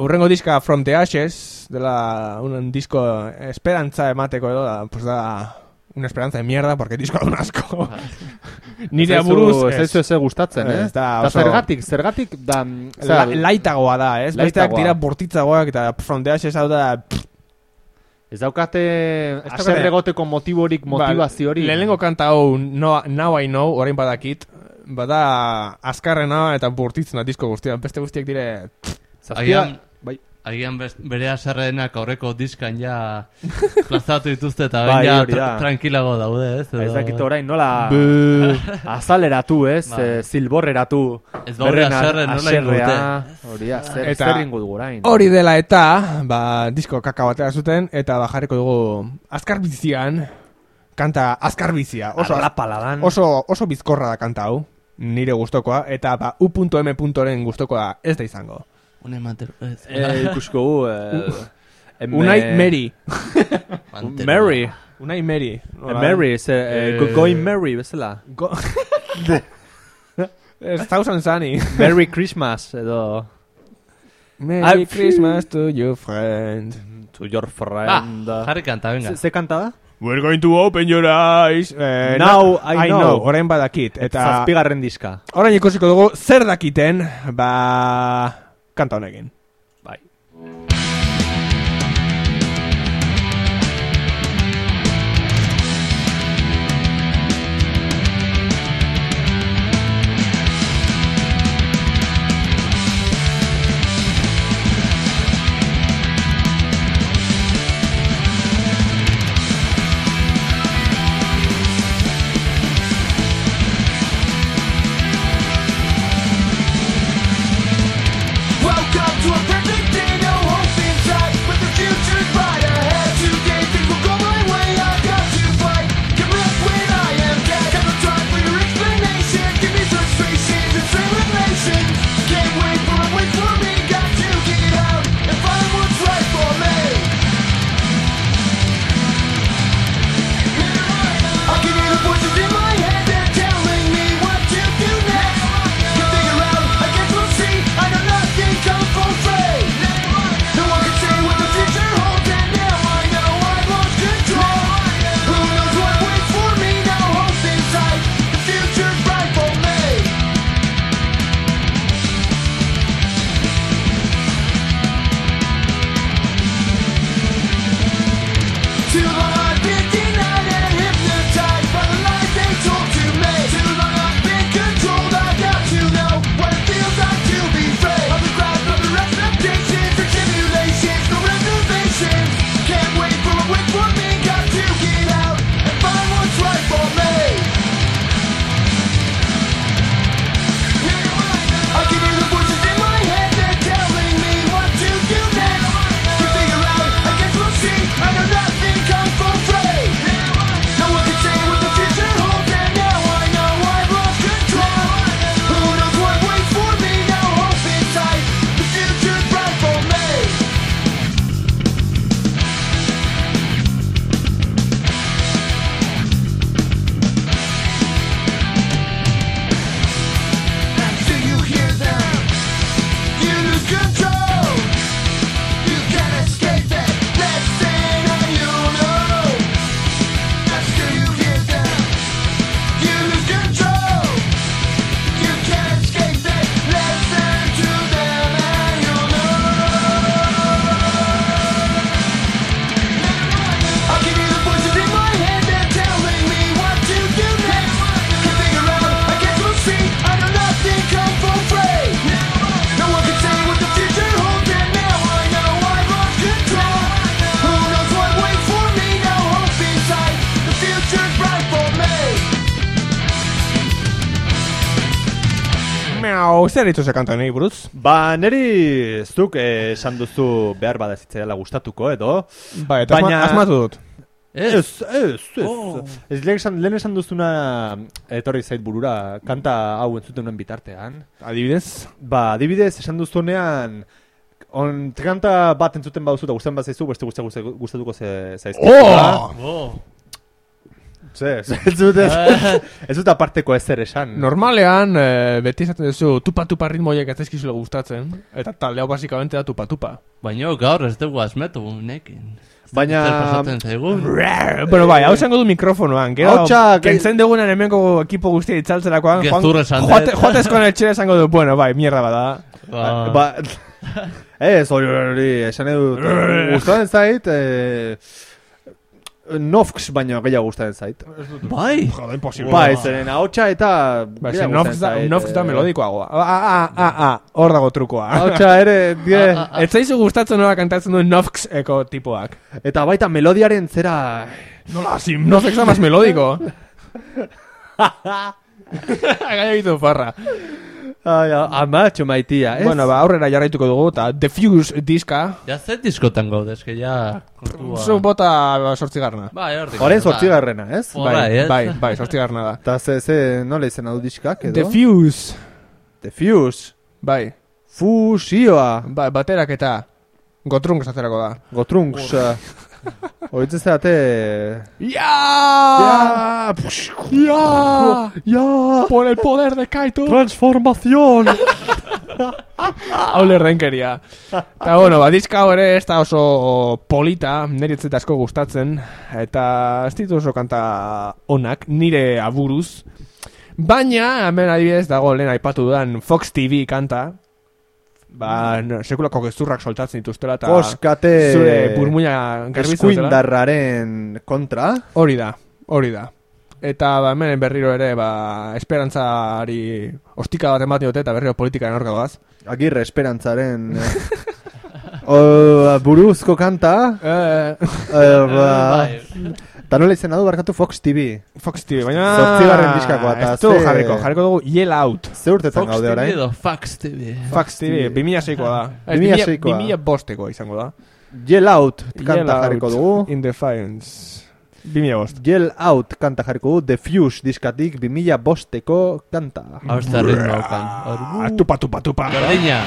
Urrengo diska From the Ashes, dela un disco esperantza emateko edo, da, pues da una esperanza de mierda, porque disko da un asco. Nire Ez aburuz, Ez zaizu ez gustatzen, eh? Ez da oso- zergatik, zergatik da... La, laitagoa da, ez? Besteak Laitagoa. dira bortitzagoak eta From the Ashes hau da... pff, Ez daukate daukate- aserregoteko motiborik, motivazio hori. Ba, lehenengo kanta hau no, Now I Know, orain badakit, bada azkarrena eta bortitzena disko guztian. Beste guztiak dire... Zazpia, Agian, bai. Agian bere aserrenak aurreko diskan ja plazatu dituzte eta Bai, ja tra tranquilago daude, ez? Ez Edo- dakit orain nola azaleratu, ez? Bai. Eh, zilborreratu. Ez daude berren haserre, nola ingute. Hori, da, zer, Eta- zer ingo dugu orain. Hori dela eta, ba, disko kaka batera zuten, eta ba, jarriko dugu azkar bizian, kanta azkar bizia. Oso, Arrapaladan. oso, oso bizkorra da kanta hau, nire gustokoa, eta ba, u.m.ren gustokoa ez da izango. Une mantero, ez. Eh, ikusko gu... Eh, Unai eh, Mary. Mantero. Mary. Unai Mary. Eh, Mary, ze, eh, go- Eh. going Mary, bezala. Go... Ez Thousand Sunny. Merry Christmas, edo... Merry Ah, Christmas to your friend. To your Ah, friend. jarri kanta, venga. Ze, kanta da? We're going to open your eyes. Eh, Now na- I know. Orain badakit. Eta Zazpigarren diska. orain ikusiko dugu zer dakiten, ba... Kanta honekin. Zer dituze kanta nahi buruz? Ba, neri zuk eh, esan duzu behar bada zitzaiela gustatuko, edo? Bai, eta Baina- asmatu dut. Ez, Ez, ez, ez. Oh. Ez lehen esan, lehen esan duzuna etorri zait burura, kanta hau entzuten nuen bitartean. Adibidez? Ba, adibidez, esan duzunean, on, kanta bat entzuten baduzu eta gustatzen bat zaizu, beste guztia gustatuko ze, zaizkizula. Oh! oh. Ze, ez dut, ez, ez dut aparteko ezer esan. Normalean, eh, beti esaten duzu, tupa-tupa ritmoiek ez zaizkizula gustatzen, eta talde hau basikamente da tupa-tupa. Baina gaur ez dugu asmetu nekin. Baina- bueno, bai, hau zango du mikrofonoan, gero, Hautsa, ge- kentzen dugunen hemengo ekipo guztia itzaltzerakoan, Gezur esan dut. joate, joatezkoan etxera esango du, bueno, bai, mierda bada. Ba, Ba, ez, hori, hori, esan edut, gustatzen zait, eh, Nofx baino gehiago gustatzen zait. bai. Joder, imposible. Ba, ez zeren ahotsa eta Ba, gehiago gustatzen da, zait, Nofx da eh. melodikoagoa. Ah, ah, ah, ah, hor dago trukoa. Ahotsa ere, die, Ah, ah, Ez zaizu gustatzen nola kantatzen duen Nofx eko tipoak. eta baita melodiaren zera... Nola, si Nofx da más melódico. Gaia ditu farra. Ai, amatxo maitia, ez? Bueno, ba, aurrera jarraituko dugu, eta Diffuse diska, Ja ze diskotan gaude, eske ja... kontua. zu bota sortzigarna. Bai, hortik. Horen zortzigarrena, ez? Bai, Bai, bai, bai, sortzigarna da. Eta ze, ze, nola izena du diskak, edo? Diffuse, Diffuse. bai, Fusioa. bai, baterak eta gotrunk esaterako da. Gotrunks. Horitzen zerate... Ja! Ja! pux, Ja! Ja! Por el poder de Kaito! Transformación! Hau lerrenkeria. Eta, bueno, ba, diska hau ere ez da oso polita, nire asko gustatzen, eta ez ditu oso kanta onak, nire aburuz. Baina, hemen adibidez dago lehen aipatu dudan Fox TV kanta, ba, no, sekulako gezurrak soltatzen dituztela, eta Koskate... zure burmuina. Eskuindarraren kontra. Hori da, hori da. Eta ba, hemen berriro ere, ba, esperantzari ostika bat ematen dute eta berriro politikaren aurka goaz. Agirre esperantzaren... eh, o, buruzko kanta. Eh, Eh, ba, Eta nola izena du barkatu Fox TV. Fox TV, baina... Zortzigarren diskakoa, eta Ez du ze- jarriko, jarriko dugu Yell Out. Ze urtetan Fox gaude TV orain? edo Fax TV. Fox TV, 2006koa da. Ez, 2006koa. 2000 bostekoa izango da. Yell Out kanta jarriko dugu. In Defiance. 2000 bost. Yell Out kanta jarriko dugu. Diffuse diskatik 2000 bosteko kanta. Hau ez da ritmo haukan. Ah, tupa, tupa, tupa. Berdina.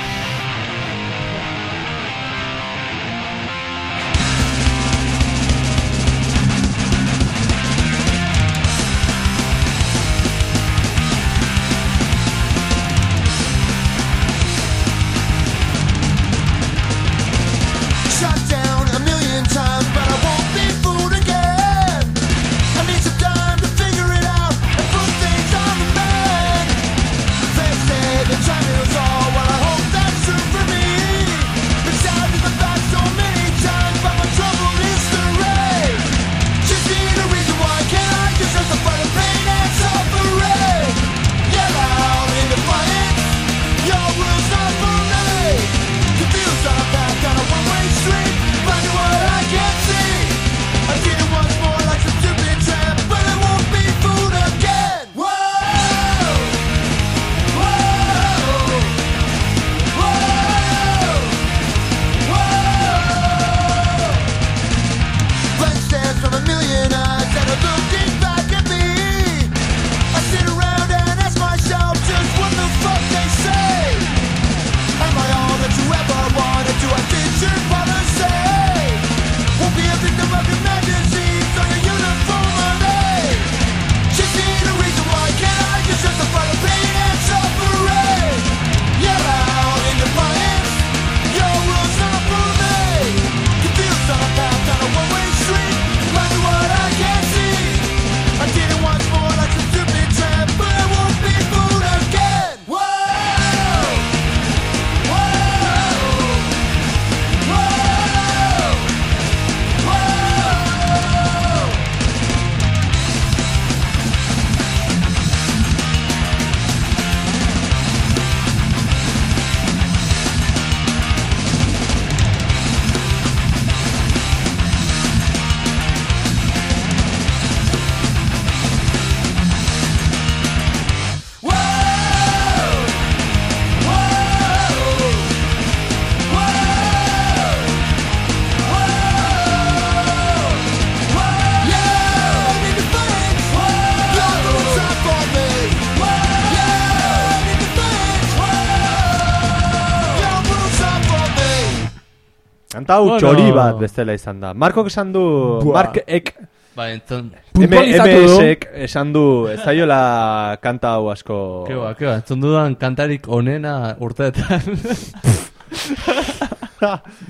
Hau Bueno. txori bat bestela izan da. Markok esan du, Buah. Mark ek, Ba, entzun, du. MSek esan du, ez zaiola kanta hau asko... keba, keba, entzun dudan kantarik onena urteetan.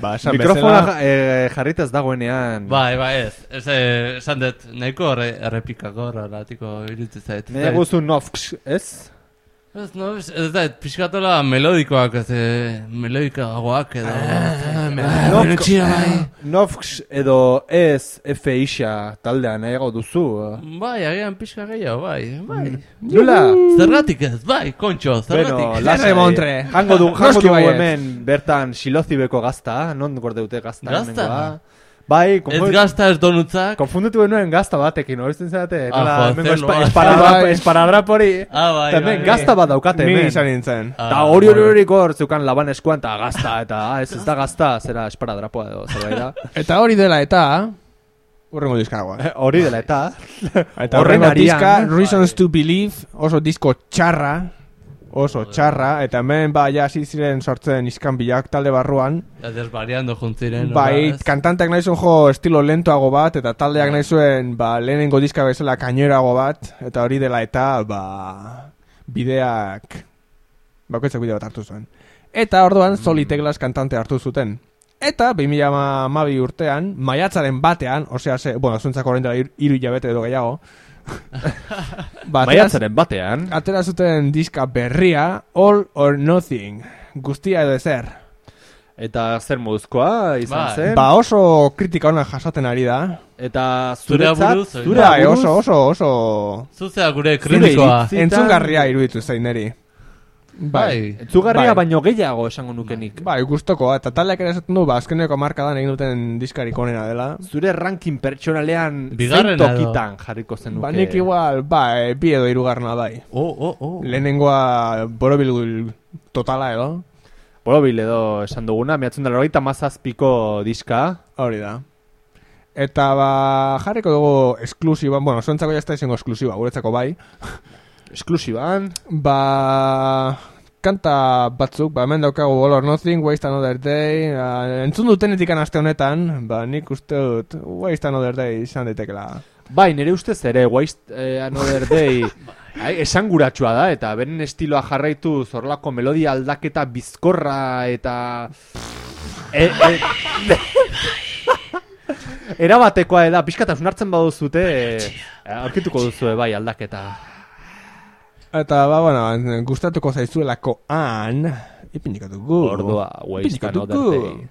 Ba, esan Mikrofona bezala, ja- eh, jarrita ez dagoenean. bai, bai, ez. Ez, eh, esan dut, nahiko erre, errepikako, relatiko iruditzen zait. Nire guztu nofx, ez? Ez, no, ez, ez da, pixkatola melodikoak, ez, eh, melodikagoak edo... Nofx, nofx edo ez F isa taldean nahiago duzu. Bai, agian pixka gehiago, bai, bai. Nula? Zergatik ez, bai, kontxo, zergatik. Bueno, Lasai. Montre. Jango du, dugu baietz. hemen bertan silozibeko gazta, non gordeute gazta. Gazta? Bai, Ez konfu- gazta ez donutzak. konfunditu benuen gazta batekin, hori zarete? Ah, Nola, espa, no. esparadrap, Bai. esparadrapori. Ah, bai, Eta hemen bai. gazta bat daukate Ni hemen. izan nintzen. Ah, Eta hori hori hori hor zeukan laban eskuan eta gazta, eta ah, ez ez da gazta, zera esparadrapoa edo zerbait da. Eta hori dela eta Urrengo diskaragoa Eh, Hori dela eta, Eta Horren horrengo diska? Reasons to Believe Oso disko txarra Oso txarra Eta hemen ba ja hasi ziren sortzen iskanbilak talde barruan. Ja, desvariando juntziren. Bai, hola, ez? kantanteak nahi zuen jo estilo lentoago bat Eta taldeak nahi zuen ba, lehenengo diska bezala kainoerago bat Eta hori dela eta ba, bideak Bakoitzak bideo bat hartu zuen. Eta orduan Solid Eglas kantante hartu zuten. Eta 2012 urtean, maiatzaren batean, osea, ze, bueno, zuntzako orain dela ir- hiru hilabete edo gehiago, maiatzaren batean, atera zuten diska berria, All or Nothing, guztia edo ezer. eta zer moduzkoa izan Bai. zen, Ba oso kritika ona jasaten ari da. eta Zure zuretzat, zure Bai, aburuz, oso, oso, oso Zuzea gure Zure kritikoa. entzungarria iruditu zain neri. Bai. Bai. Entzugarria Bai. baino gehiago esango nukenik. Bai, gustokoa, eta taldeak ere esaten du, ba, azkeneko markadan egin duten diskarik onena dela. Zure ranking pertsonalean edo? tokitan jarriko zenuke. Ba, nik igual, ba, e, bi edo irugarna bai. Oh, oh, oh. Lehenengoa borobil totala edo, Borobil edo esan duguna, miatzen dara hogeita mazazpiko diska. hori da. Eta ba, jarriko dugu esklusiba, bueno, zuentzako jazta izango esklusiba, guretzako bai. Esklusiban. Ba, kanta batzuk, ba, hemen daukagu All or Nothing, Waste Another Day, uh, entzun dutenetik aste honetan, ba, nik uste dut, Waste Another Day izan daitekela. Bai, nire ustez ere, Waste eh, Another Day ai, esanguratsua da, eta beren estiloa jarraitu zorlako melodia aldaketa bizkorra eta... E, e, Erabatekoa da, pixkatasun hartzen baduzute, e, aurkituko duzue bai aldaketa. Eta, ba, bueno, gustatuko zaizuelako han, ipiniko dugu. Ordua, Waste Another dugu. Day.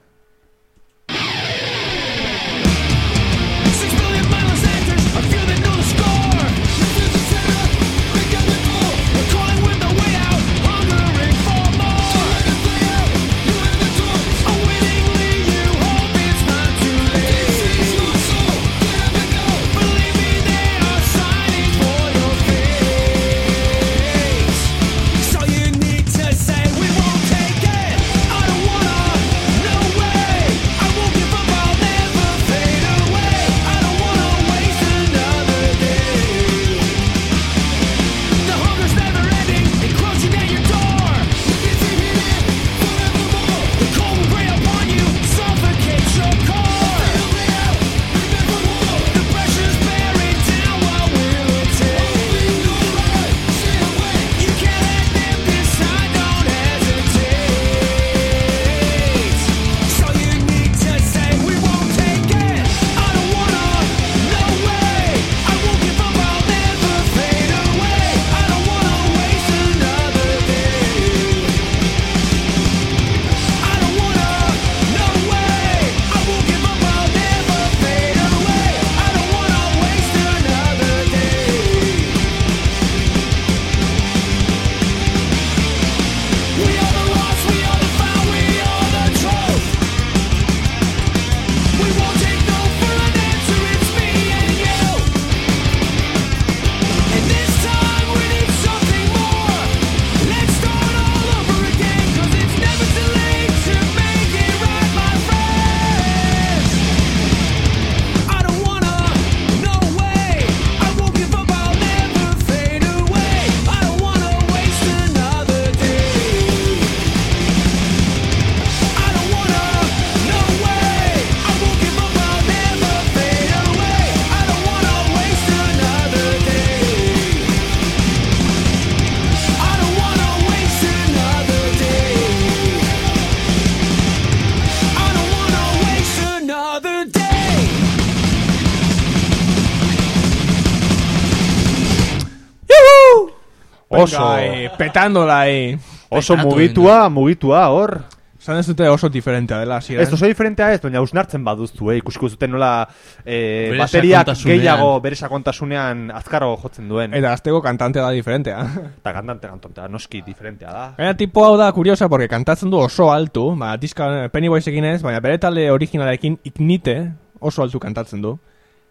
Oso. Ahí, petándola ahí. Oso Petatu mugitua, mugitua, hor. Zan ez dute oso diferentea dela, ziren. Ez oso diferentea ez, baina usnartzen baduztu, eh? ikusiko zuten nola eh, Bere bateriak gehiago bere sakontasunean azkarro jotzen duen. Eta azteko kantantea da diferentea. Eta kantante kantontea, noski diferentea da. Gaina tipo hau da kuriosa, porque kantatzen du oso altu, ba, diska Pennywiseekin ez, baina bere talde originalekin ignite oso altu kantatzen du.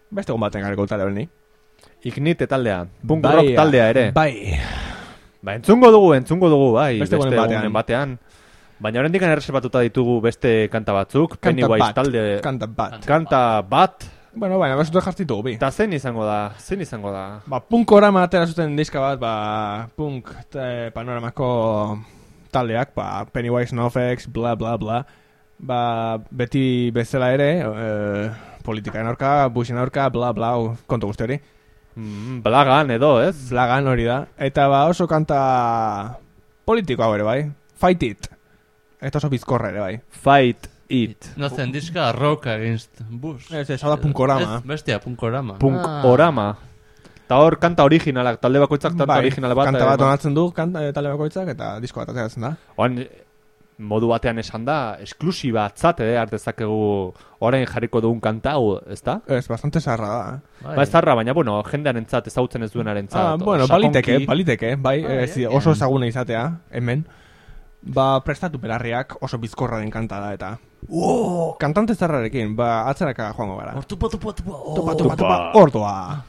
Beste egun baten gareko talde hori. Ignite taldea, punk rock taldea ere. Bai. Ba, entzungo dugu, entzungo dugu, bai, Beste beste, batean. batean. Baina oraindik erreserbatuta ditugu beste kanta batzuk, Kanta Pennywise bat. talde, Kanta bat. kanta bat, Bueno, baina, basute jartzitugu bi. eta zein izango da, zein izango da. Ba, punkorama atera zuten diska bat, ba, punk te, panoramako taldeak, ba, Pennywise, Nofex, bla, bla, bla. Ba, beti bezala ere, e, politikaren aurka, Bushen aurka, bla, bla, kontu guzti hori. Mm, blagan edo, ez? Blagan hori da. Eta ba, oso kanta politiko hau ere, bai. Fight it. Eta oso bizkorra ere, bai. Fight it. No zen diska rock against bus. Ez, ez, hau da punkorama. Ez, bestia, punkorama. Punk Ah. orama. Eta hor kanta originalak, talde bakoitzak kanta original bat. Bai, kanta bat eman- onatzen du, kanta, eh, talde bakoitzak, eta disko bat ateratzen da. Oan, modu batean esan da, esklusiba atzat, eh, artezakegu orain jarriko dugun kanta hau, ez da? Ez, bastante zarra da. eh. Ba ez zarra, baina, bueno, jendearen entzat, ezagutzen ez duenaren Ah, bueno, baliteke, baliteke, bai, Ah, ez, oso ezaguna izatea, hemen. Ba, prestatu belarriak oso bizkorra den kanta da, eta... Wow! Kantante zarrarekin, ba, atzeraka joango gara. Hor, tupa, tupa, tupa. Oh. Tupa, tupa, tupa, Tupa.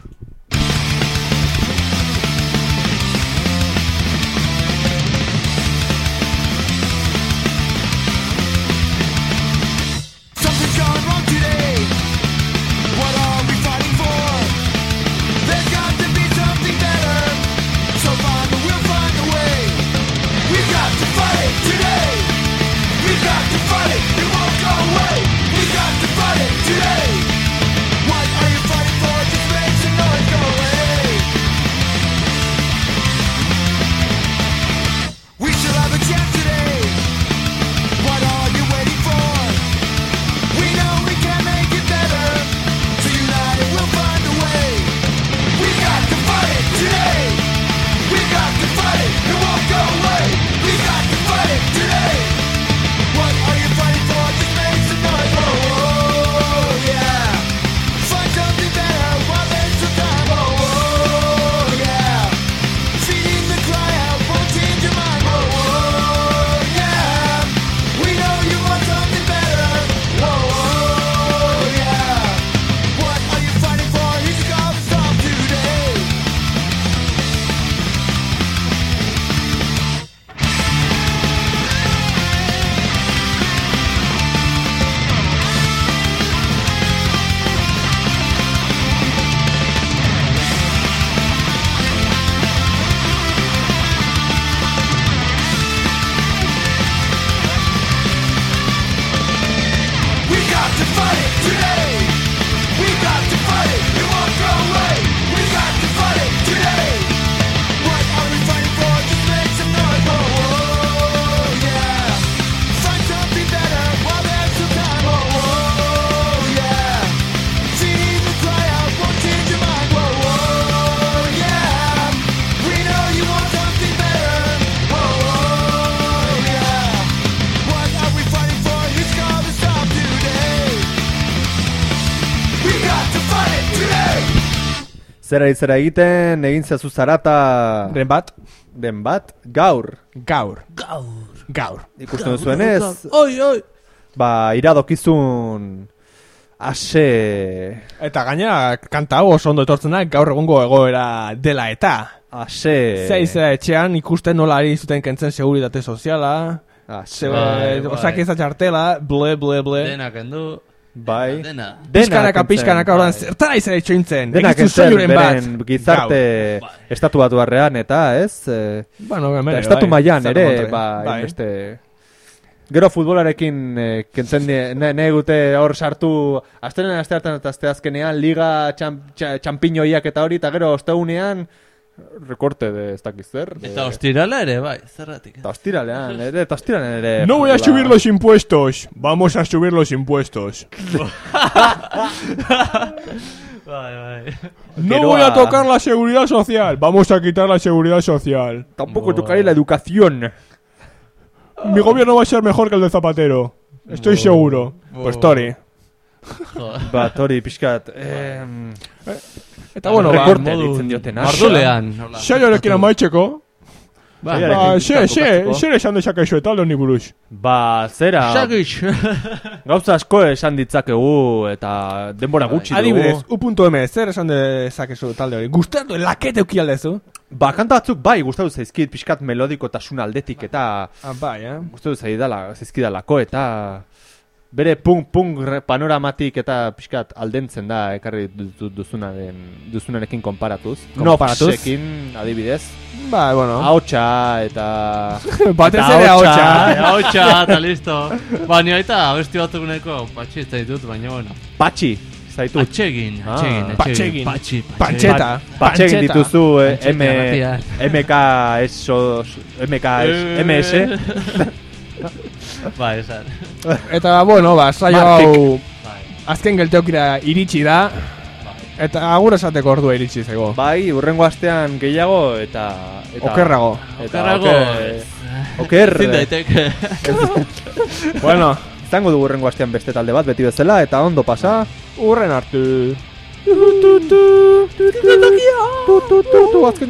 Zera izera egiten, egin zazu zarata Den bat, den bat, gaur. gaur, Gaur. gaur. Ikusten duzuenez, Oi, oi. ba, iradokizun ase... Eta gaina, kanta hau oso ondo etortzen da, gaur egungo egoera dela eta. Ase... Zeiz etxean ikusten nola ari zuten kentzen seguritate soziala, Ase... Bai, eh, bai. osakidetza txartela, ble, ble, ble. Dena kendu. Bai. Dena. Pizkanaka, pizkanaka, ordan, zertara izan etxointzen. Denak entzen bat. gizarte Gaur. estatu batu barrean, eta ez... Eh, Bueno, hemen eta ere, estatu bai. mailan Zer ere, kontra, ba, bai. beste... Gero futbolarekin eh, kentzen ne gute hor sartu astenen aste hartan eta aste azkenean liga txam, txa, txampiñoiak eta hori eta gero ostegunean rekorte de ez dakiz zer. de- Eta ostirala ere, bai, zerratik. Eta ostiralean ere, eta ostiralean ere. No voy a ba, subir los impuestos. Vamos a subir los impuestos. Bai, bai. No voy a tocar la seguridad social. Vamos a quitar la seguridad social. Tampoco tocaré la educación. Mi gobierno va a ser mejor que el de Zapatero. Estoy seguro. Pues Tori. Joder. Bat, hori, pixkat. Eh, Eta bueno, ba, Rekorte modu- diotena. Mardulean. hola. Saioarekin amaitzeko. Ba, Saioarekin xe, xe, xe esan dezakezu eta honi buruz. ba, zera, Sagix. gauza asko esan ditzakegu eta denbora gutxi dugu. Adibidez, u.m, zer esan dezakezu talde hori? Gustatu, lakete uki aldezu? Ba, kanta batzuk bai, gustatu zaizkit, pixkat melodikotasun aldetik eta Ah, bai, eh? gustatu zaidala, zaizkidalako eta bere punk punk panoramatik eta pixkat aldentzen da ekarri du- duzunaren, duzunarekin konparatuz. Konparatuz. Noxekin, adibidez. Ba, bueno. Ahotsa eta... Batez eta ere ahotsa. ahotsa. Eta listo. Ba, ni baita abesti batuguneko patxi ez ditut, baina bueno. Patxi, zaitu. Atxegin, Ah. atxegin, Patxegin. Patxi, Pantxeta. Patxe egin Pancheta. dituzu eh, M, MK eso, MK MS. Ba, esan. Eta, bueno, ba, saio hau Bai, azken gelteokira iritsi da. bai. Eta agur esateko ordua iritsi zego. Bai, urrengo astean gehiago eta... eta Okerrago. Eta Okerrago, oker- Oker. Bueno, Izango dugu urrengo astean beste talde bat, beti bezala, eta ondo pasa. urren hartu. Tu, tu, tu, tu, tu, tu, tu, tu, tu, tu,